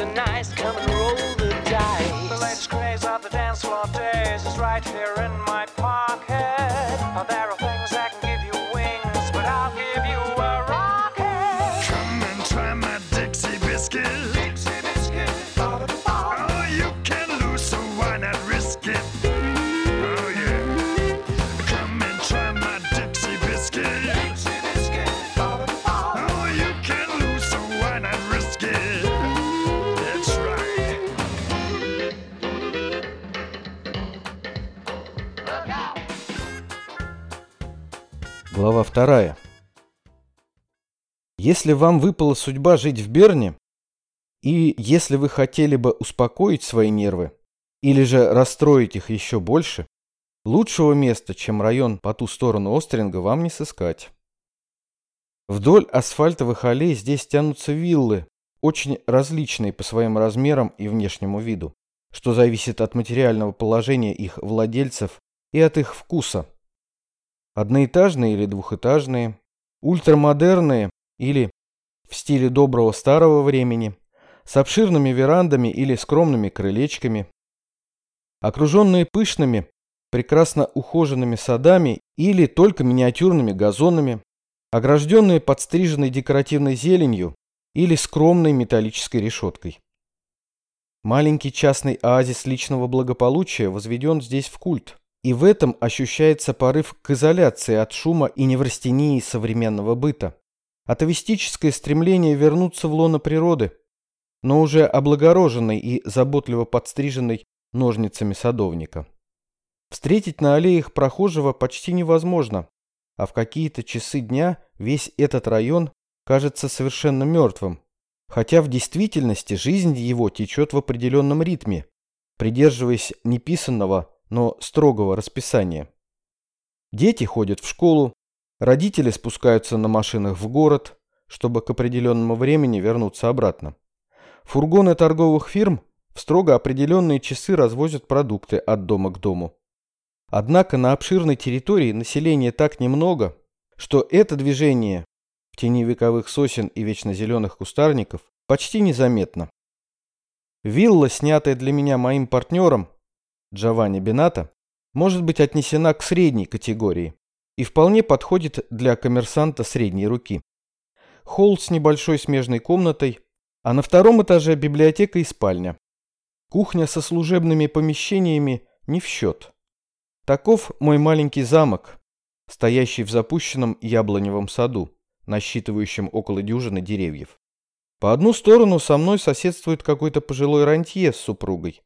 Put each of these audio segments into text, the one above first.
Nice, come and roll the dice. The latest craze of the dance floor days is right here in my pocket. Глава вторая. Если вам выпала судьба жить в Берне, и если вы хотели бы успокоить свои нервы, или же расстроить их еще больше, лучшего места, чем район по ту сторону Остринга, вам не сыскать. Вдоль асфальтовых аллей здесь тянутся виллы, очень различные по своим размерам и внешнему виду, что зависит от материального положения их владельцев и от их вкуса. Одноэтажные или двухэтажные, ультрамодерные или в стиле доброго старого времени, с обширными верандами или скромными крылечками, окруженные пышными, прекрасно ухоженными садами или только миниатюрными газонами, огражденные подстриженной декоративной зеленью или скромной металлической решеткой. Маленький частный оазис личного благополучия возведен здесь в культ, и в этом ощущается порыв к изоляции от шума и неврастении современного быта, атовистическое стремление вернуться в лоно природы, но уже облагороженной и заботливо подстриженной ножницами садовника. Встретить на аллеях прохожего почти невозможно, а в какие-то часы дня весь этот район кажется совершенно мертвым, хотя в действительности жизнь его течет в определенном ритме, придерживаясь неписанного, но строгого расписания. Дети ходят в школу, родители спускаются на машинах в город, чтобы к определенному времени вернуться обратно. Фургоны торговых фирм в строго определенные часы развозят продукты от дома к дому. Однако на обширной территории населения так немного, что это движение в тени вековых сосен и вечно зеленых кустарников почти незаметно. Вилла, снятая для меня моим партнером, Джованни Бената, может быть отнесена к средней категории и вполне подходит для коммерсанта средней руки. Холл с небольшой смежной комнатой, а на втором этаже библиотека и спальня. Кухня со служебными помещениями не в счет. Таков мой маленький замок, стоящий в запущенном яблоневом саду, насчитывающем около дюжины деревьев. По одну сторону со мной соседствует какой-то пожилой рантье с супругой.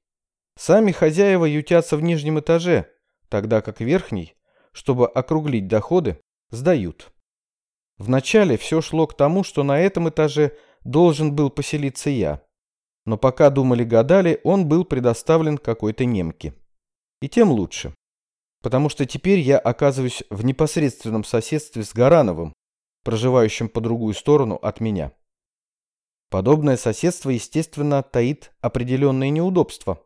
Сами хозяева ютятся в нижнем этаже, тогда как верхний, чтобы округлить доходы, сдают. Вначале все шло к тому, что на этом этаже должен был поселиться я. Но пока думали-гадали, он был предоставлен какой-то немке. И тем лучше. Потому что теперь я оказываюсь в непосредственном соседстве с Гарановым, проживающим по другую сторону от меня. Подобное соседство, естественно, таит определенные неудобства.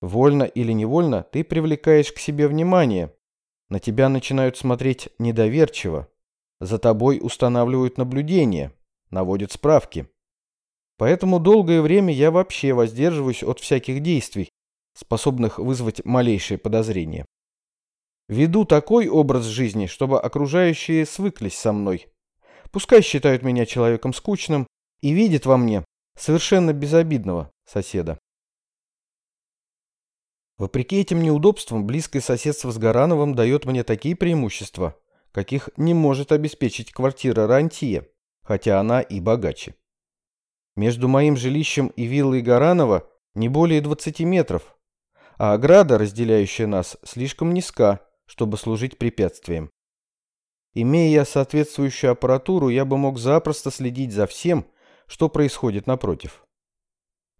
Вольно или невольно ты привлекаешь к себе внимание. На тебя начинают смотреть недоверчиво. За тобой устанавливают наблюдение, наводят справки. Поэтому долгое время я вообще воздерживаюсь от всяких действий, способных вызвать малейшее подозрение. Веду такой образ жизни, чтобы окружающие свыклись со мной. Пускай считают меня человеком скучным и видят во мне совершенно безобидного соседа. Вопреки этим неудобствам, близкое соседство с Гарановым дает мне такие преимущества, каких не может обеспечить квартира Рантье, хотя она и богаче. Между моим жилищем и виллой Гаранова не более 20 метров, а ограда, разделяющая нас, слишком низка, чтобы служить препятствием. Имея я соответствующую аппаратуру, я бы мог запросто следить за всем, что происходит напротив.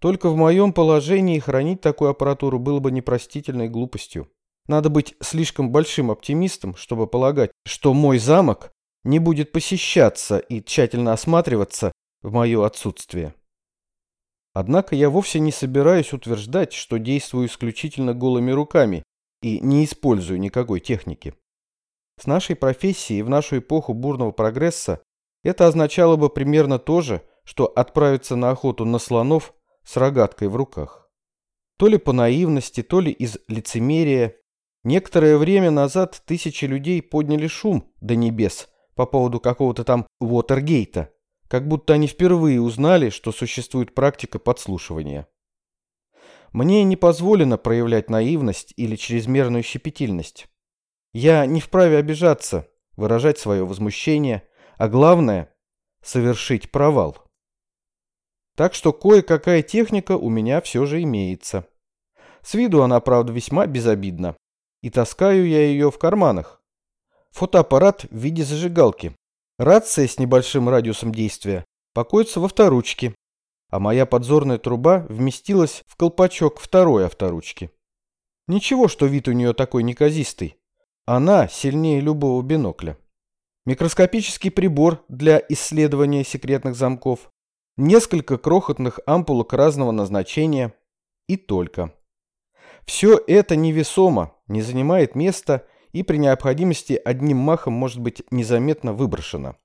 Только в моем положении хранить такую аппаратуру было бы непростительной глупостью. Надо быть слишком большим оптимистом, чтобы полагать, что мой замок не будет посещаться и тщательно осматриваться в мое отсутствие. Однако я вовсе не собираюсь утверждать, что действую исключительно голыми руками и не использую никакой техники. С нашей профессией в нашу эпоху бурного прогресса это означало бы примерно то же, что отправиться на охоту на слонов с рогаткой в руках. То ли по наивности, то ли из лицемерия, некоторое время назад тысячи людей подняли шум до небес по поводу какого-то там Уотергейта, как будто они впервые узнали, что существует практика подслушивания. Мне не позволено проявлять наивность или чрезмерную щепетильность. Я не вправе обижаться, выражать свое возмущение, а главное – совершить провал. Так что кое-какая техника у меня все же имеется. С виду она, правда, весьма безобидна. И таскаю я ее в карманах. Фотоаппарат в виде зажигалки. Рация с небольшим радиусом действия покоится во авторучке, а моя подзорная труба вместилась в колпачок второй авторучки. Ничего, что вид у нее такой неказистый. Она сильнее любого бинокля. Микроскопический прибор для исследования секретных замков, несколько крохотных ампулок разного назначения и только. Все это невесомо, не занимает места и при необходимости одним махом может быть незаметно выброшено.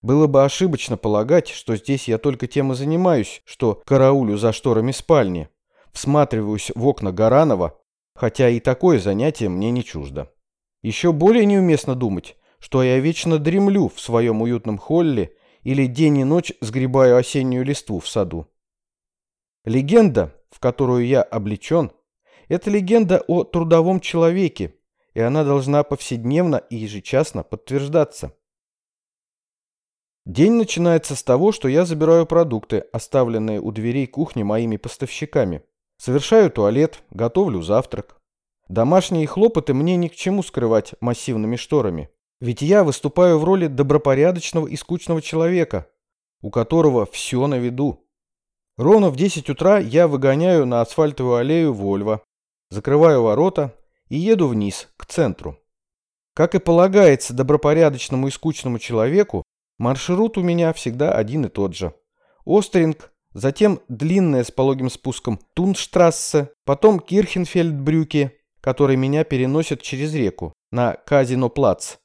Было бы ошибочно полагать, что здесь я только тем и занимаюсь, что караулю за шторами спальни, всматриваюсь в окна Гаранова, хотя и такое занятие мне не чуждо. Еще более неуместно думать, что я вечно дремлю в своем уютном холле или день и ночь сгребаю осеннюю листву в саду. Легенда, в которую я облечен, это легенда о трудовом человеке, и она должна повседневно и ежечасно подтверждаться. День начинается с того, что я забираю продукты, оставленные у дверей кухни моими поставщиками. Совершаю туалет, готовлю завтрак. Домашние хлопоты мне ни к чему скрывать массивными шторами. Ведь я выступаю в роли добропорядочного и скучного человека, у которого все на виду. Ровно в 10 утра я выгоняю на асфальтовую аллею Вольво, закрываю ворота и еду вниз, к центру. Как и полагается добропорядочному и скучному человеку, маршрут у меня всегда один и тот же. Остринг, затем длинная с пологим спуском Тунштрассе, потом Кирхенфельдбрюке, который меня переносит через реку, на Казиноплац,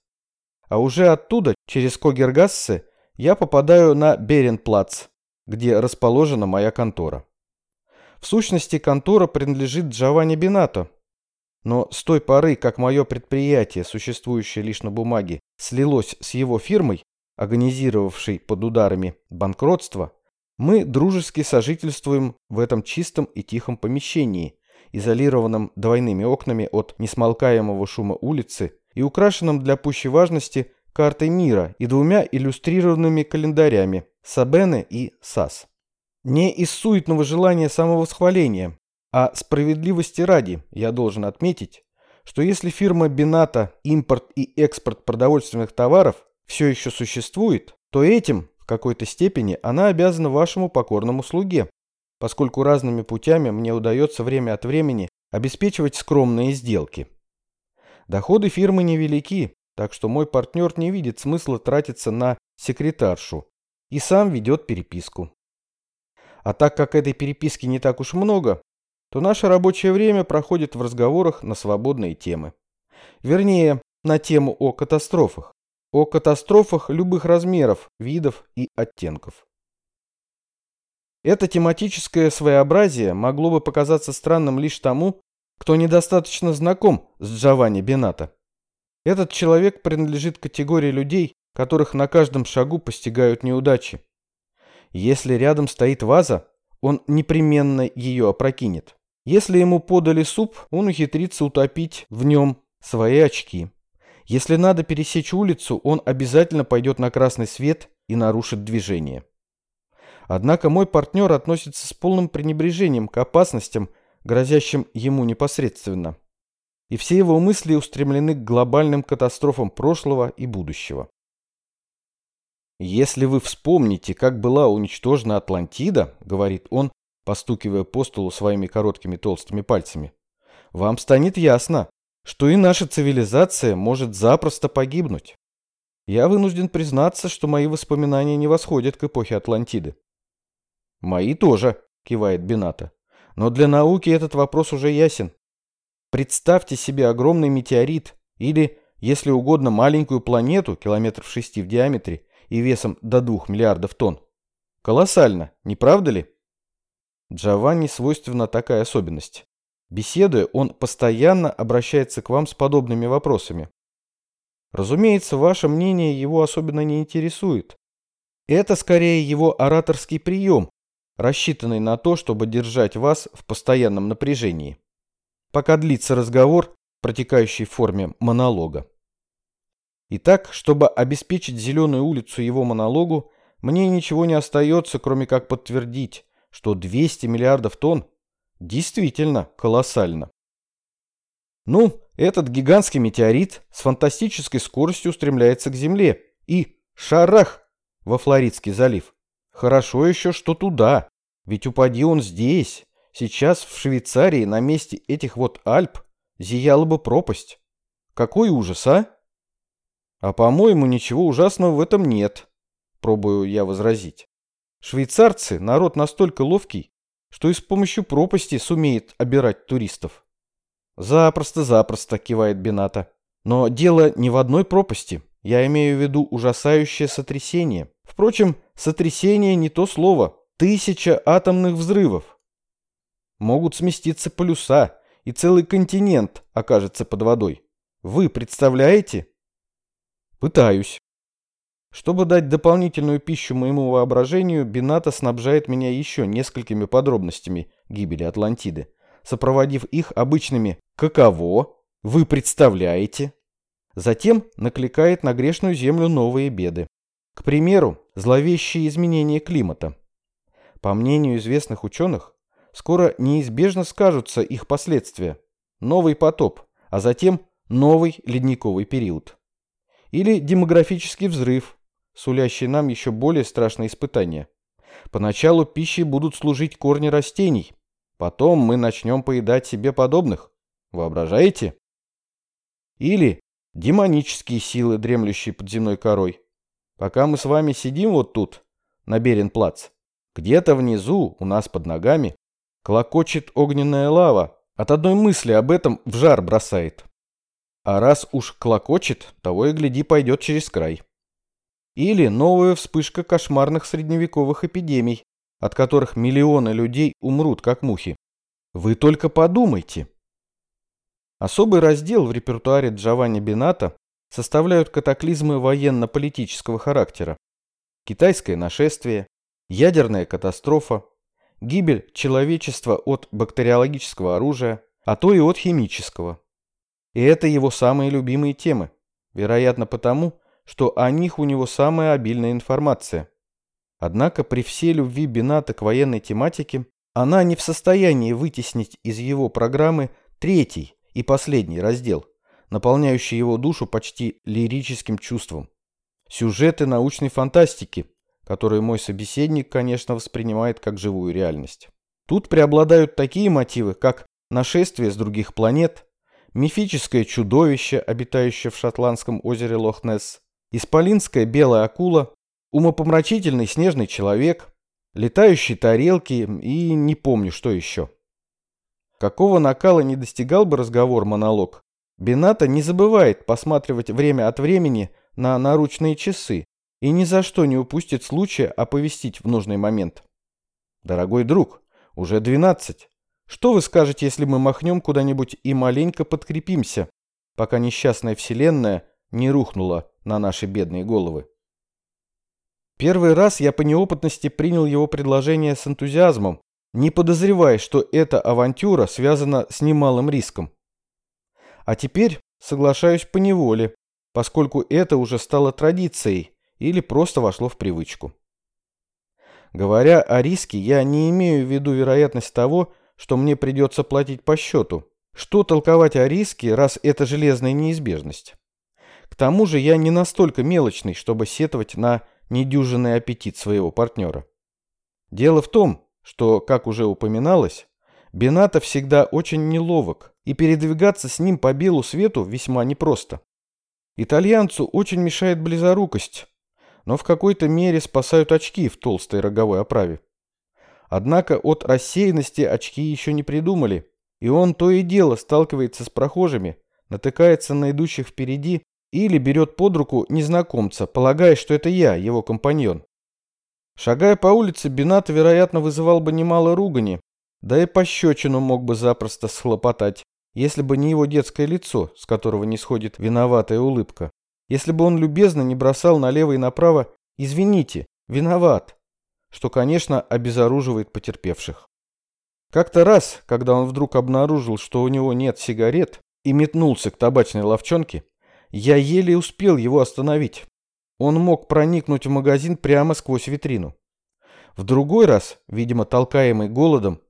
а уже оттуда, через Когергассе, я попадаю на Беренплац, где расположена моя контора. В сущности, контора принадлежит Джованни Бинато. Но с той поры, как мое предприятие, существующее лишь на бумаге, слилось с его фирмой, организировавшей под ударами банкротство, мы дружески сожительствуем в этом чистом и тихом помещении, изолированном двойными окнами от несмолкаемого шума улицы и украшенном для пущей важности картой мира и двумя иллюстрированными календарями Сабене и САС. Не из суетного желания самовосхваления, а справедливости ради я должен отметить, что если фирма Бината импорт и экспорт продовольственных товаров все еще существует, то этим в какой-то степени она обязана вашему покорному слуге, поскольку разными путями мне удается время от времени обеспечивать скромные сделки. Доходы фирмы невелики, так что мой партнер не видит смысла тратиться на секретаршу и сам ведет переписку. А так как этой переписки не так уж много, то наше рабочее время проходит в разговорах на свободные темы. Вернее, на тему о катастрофах. О катастрофах любых размеров, видов и оттенков. Это тематическое своеобразие могло бы показаться странным лишь тому, кто недостаточно знаком с Джованни Бенато. Этот человек принадлежит категории людей, которых на каждом шагу постигают неудачи. Если рядом стоит ваза, он непременно ее опрокинет. Если ему подали суп, он ухитрится утопить в нем свои очки. Если надо пересечь улицу, он обязательно пойдет на красный свет и нарушит движение. Однако мой партнер относится с полным пренебрежением к опасностям, грозящим ему непосредственно. И все его мысли устремлены к глобальным катастрофам прошлого и будущего. «Если вы вспомните, как была уничтожена Атлантида, — говорит он, постукивая по столу своими короткими толстыми пальцами, — вам станет ясно, что и наша цивилизация может запросто погибнуть. Я вынужден признаться, что мои воспоминания не восходят к эпохе Атлантиды. «Мои тоже», — кивает Бината. Но для науки этот вопрос уже ясен. Представьте себе огромный метеорит или, если угодно, маленькую планету километров 6 в диаметре и весом до 2 миллиардов тонн. Колоссально, не правда ли? Джованни свойственна такая особенность. Беседуя, он постоянно обращается к вам с подобными вопросами. Разумеется, ваше мнение его особенно не интересует. Это скорее его ораторский прием, рассчитанный на то, чтобы держать вас в постоянном напряжении. Пока длится разговор, протекающий в форме монолога. Итак, чтобы обеспечить зеленую улицу его монологу, мне ничего не остается, кроме как подтвердить, что 200 миллиардов тонн действительно колоссально. Ну, этот гигантский метеорит с фантастической скоростью устремляется к Земле и шарах во Флоридский залив. Хорошо еще, что туда, ведь упади он здесь, сейчас в Швейцарии на месте этих вот Альп зияла бы пропасть. Какой ужас, а? А по-моему, ничего ужасного в этом нет, пробую я возразить. Швейцарцы – народ настолько ловкий, что и с помощью пропасти сумеет обирать туристов. Запросто-запросто, кивает Бената. Но дело не в одной пропасти. Я имею в виду ужасающее сотрясение. Впрочем, сотрясение не то слово. Тысяча атомных взрывов. Могут сместиться полюса, и целый континент окажется под водой. Вы представляете? Пытаюсь. Чтобы дать дополнительную пищу моему воображению, Бината снабжает меня еще несколькими подробностями гибели Атлантиды, сопроводив их обычными «каково?», «вы представляете?». Затем накликает на грешную землю новые беды. К примеру, зловещие изменения климата. По мнению известных ученых, скоро неизбежно скажутся их последствия. Новый потоп, а затем новый ледниковый период. Или демографический взрыв, сулящий нам еще более страшные испытания. Поначалу пищей будут служить корни растений, потом мы начнем поедать себе подобных. Воображаете? Или демонические силы, дремлющие под земной корой. Пока мы с вами сидим вот тут, на Беренплац, где-то внизу, у нас под ногами, клокочет огненная лава. От одной мысли об этом в жар бросает. А раз уж клокочет, того и гляди пойдет через край. Или новая вспышка кошмарных средневековых эпидемий, от которых миллионы людей умрут как мухи. Вы только подумайте. Особый раздел в репертуаре Джованни Бената составляют катаклизмы военно-политического характера. Китайское нашествие, ядерная катастрофа, гибель человечества от бактериологического оружия, а то и от химического. И это его самые любимые темы, вероятно потому, что о них у него самая обильная информация. Однако при всей любви Бината к военной тематике она не в состоянии вытеснить из его программы третий и последний раздел, наполняющий его душу почти лирическим чувством. Сюжеты научной фантастики, которые мой собеседник, конечно, воспринимает как живую реальность. Тут преобладают такие мотивы, как нашествие с других планет, мифическое чудовище, обитающее в шотландском озере Лох-Несс, исполинская белая акула, умопомрачительный снежный человек, летающие тарелки и не помню, что еще. Какого накала не достигал бы разговор-монолог, Бената не забывает посматривать время от времени на наручные часы и ни за что не упустит случая оповестить в нужный момент. Дорогой друг, уже 12. Что вы скажете, если мы махнем куда-нибудь и маленько подкрепимся, пока несчастная вселенная не рухнула на наши бедные головы? Первый раз я по неопытности принял его предложение с энтузиазмом, не подозревая, что эта авантюра связана с немалым риском. А теперь соглашаюсь по неволе, поскольку это уже стало традицией или просто вошло в привычку. Говоря о риске, я не имею в виду вероятность того, что мне придется платить по счету. Что толковать о риске, раз это железная неизбежность? К тому же я не настолько мелочный, чтобы сетовать на недюжинный аппетит своего партнера. Дело в том, что, как уже упоминалось, Бената всегда очень неловок, и передвигаться с ним по белу свету весьма непросто. Итальянцу очень мешает близорукость, но в какой-то мере спасают очки в толстой роговой оправе. Однако от рассеянности очки еще не придумали, и он то и дело сталкивается с прохожими, натыкается на идущих впереди или берет под руку незнакомца, полагая, что это я, его компаньон. Шагая по улице, Бенат, вероятно, вызывал бы немало ругани, да и пощечину мог бы запросто схлопотать, если бы не его детское лицо, с которого не сходит виноватая улыбка. Если бы он любезно не бросал налево и направо «Извините, виноват», что, конечно, обезоруживает потерпевших. Как-то раз, когда он вдруг обнаружил, что у него нет сигарет, и метнулся к табачной ловчонке, я еле успел его остановить. Он мог проникнуть в магазин прямо сквозь витрину. В другой раз, видимо, толкаемый голодом,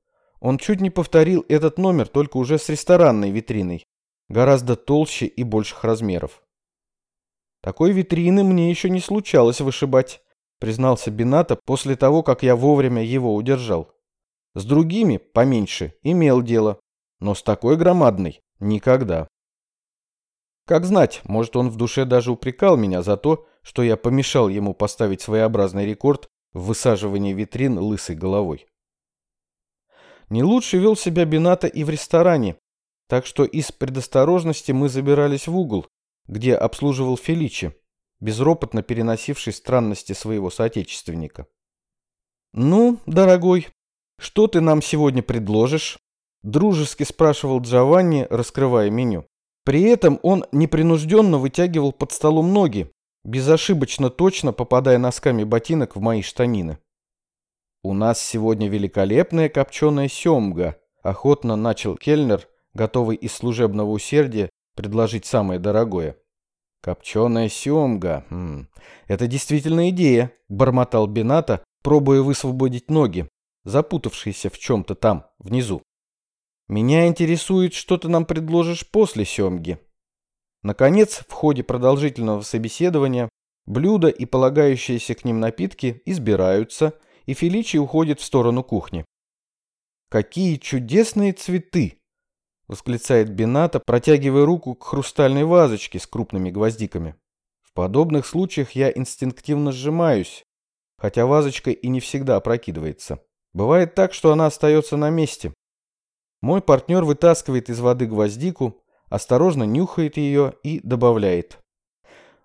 он чуть не повторил этот номер, только уже с ресторанной витриной, гораздо толще и больших размеров. Такой витрины мне еще не случалось вышибать, признался Бината после того, как я вовремя его удержал. С другими, поменьше, имел дело, но с такой громадной никогда. Как знать, может он в душе даже упрекал меня за то, что я помешал ему поставить своеобразный рекорд в высаживании витрин лысой головой. Не лучше вел себя Бината и в ресторане, так что из предосторожности мы забирались в угол, где обслуживал Феличи, безропотно переносивший странности своего соотечественника. «Ну, дорогой, что ты нам сегодня предложишь?» Дружески спрашивал Джованни, раскрывая меню. При этом он непринужденно вытягивал под столом ноги, безошибочно точно попадая носками ботинок в мои штанины. «У нас сегодня великолепная копченая семга», — охотно начал Кельнер, готовый из служебного усердия предложить самое дорогое. «Копченая семга. М -м, это действительно идея», — бормотал Бената, пробуя высвободить ноги, запутавшиеся в чем-то там, внизу. Меня интересует, что ты нам предложишь после семги. Наконец, в ходе продолжительного собеседования блюда и полагающиеся к ним напитки избираются, и Феличи уходит в сторону кухни. «Какие чудесные цветы!» — восклицает Бената, протягивая руку к хрустальной вазочке с крупными гвоздиками. В подобных случаях я инстинктивно сжимаюсь, хотя вазочка и не всегда опрокидывается. Бывает так, что она остается на месте, мой партнер вытаскивает из воды гвоздику, осторожно нюхает ее и добавляет.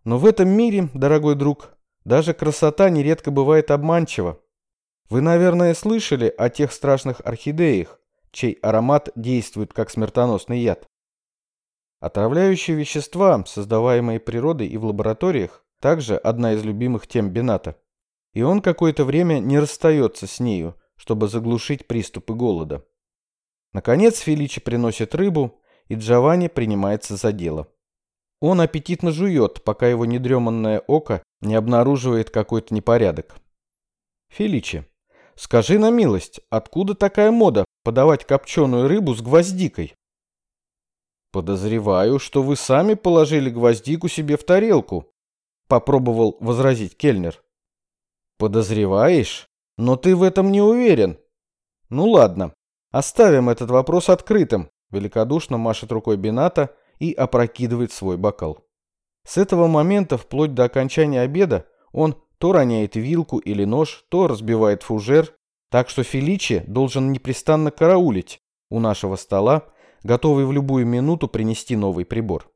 Но в этом мире, дорогой друг, даже красота нередко бывает обманчива. Вы, наверное, слышали о тех страшных орхидеях, чей аромат действует как смертоносный яд. Отравляющие вещества, создаваемые природой и в лабораториях, также одна из любимых тем Бената. И он какое-то время не расстается с нею, чтобы заглушить приступы голода. Наконец Феличи приносит рыбу, и Джованни принимается за дело. Он аппетитно жует, пока его недреманное око не обнаруживает какой-то непорядок. Феличи, скажи на милость, откуда такая мода подавать копченую рыбу с гвоздикой? Подозреваю, что вы сами положили гвоздику себе в тарелку, попробовал возразить Кельнер. Подозреваешь? Но ты в этом не уверен. Ну ладно, Оставим этот вопрос открытым, великодушно машет рукой Бината и опрокидывает свой бокал. С этого момента, вплоть до окончания обеда, он то роняет вилку или нож, то разбивает фужер, так что Феличи должен непрестанно караулить у нашего стола, готовый в любую минуту принести новый прибор.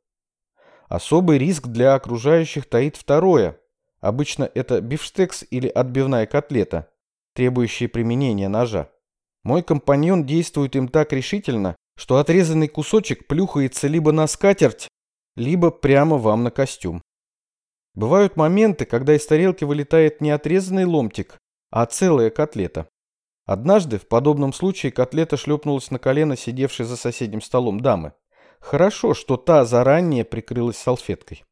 Особый риск для окружающих таит второе. Обычно это бифштекс или отбивная котлета, требующие применения ножа. Мой компаньон действует им так решительно, что отрезанный кусочек плюхается либо на скатерть, либо прямо вам на костюм. Бывают моменты, когда из тарелки вылетает не отрезанный ломтик, а целая котлета. Однажды в подобном случае котлета шлепнулась на колено сидевшей за соседним столом дамы. Хорошо, что та заранее прикрылась салфеткой.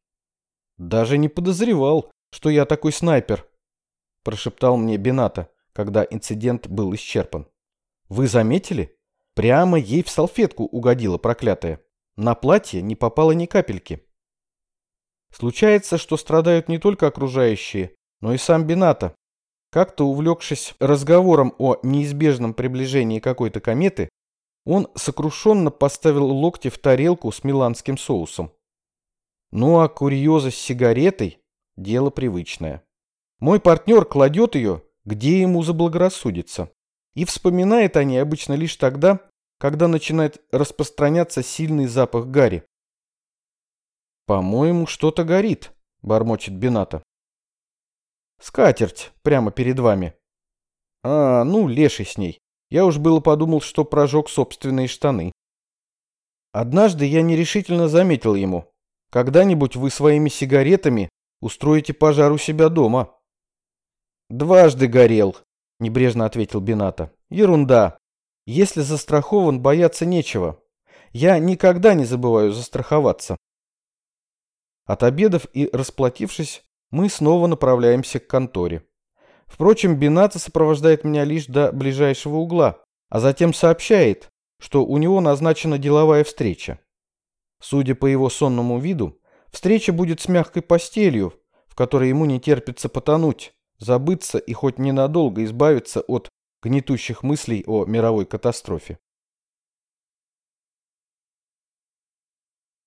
«Даже не подозревал, что я такой снайпер», – прошептал мне Бената, когда инцидент был исчерпан. Вы заметили? Прямо ей в салфетку угодила проклятая. На платье не попало ни капельки. Случается, что страдают не только окружающие, но и сам Бината. Как-то увлекшись разговором о неизбежном приближении какой-то кометы, он сокрушенно поставил локти в тарелку с миланским соусом. Ну а курьеза с сигаретой – дело привычное. Мой партнер кладет ее, где ему заблагорассудится. И вспоминает они обычно лишь тогда, когда начинает распространяться сильный запах гари. «По-моему, что-то горит», — бормочет Бената. «Скатерть прямо перед вами». «А, ну, леший с ней. Я уж было подумал, что прожег собственные штаны». Однажды я нерешительно заметил ему. «Когда-нибудь вы своими сигаретами устроите пожар у себя дома». «Дважды горел», — небрежно ответил Бената. «Ерунда. Если застрахован, бояться нечего. Я никогда не забываю застраховаться». От обедов и расплатившись, мы снова направляемся к конторе. Впрочем, Бената сопровождает меня лишь до ближайшего угла, а затем сообщает, что у него назначена деловая встреча. Судя по его сонному виду, встреча будет с мягкой постелью, в которой ему не терпится потонуть, забыться и хоть ненадолго избавиться от гнетущих мыслей о мировой катастрофе.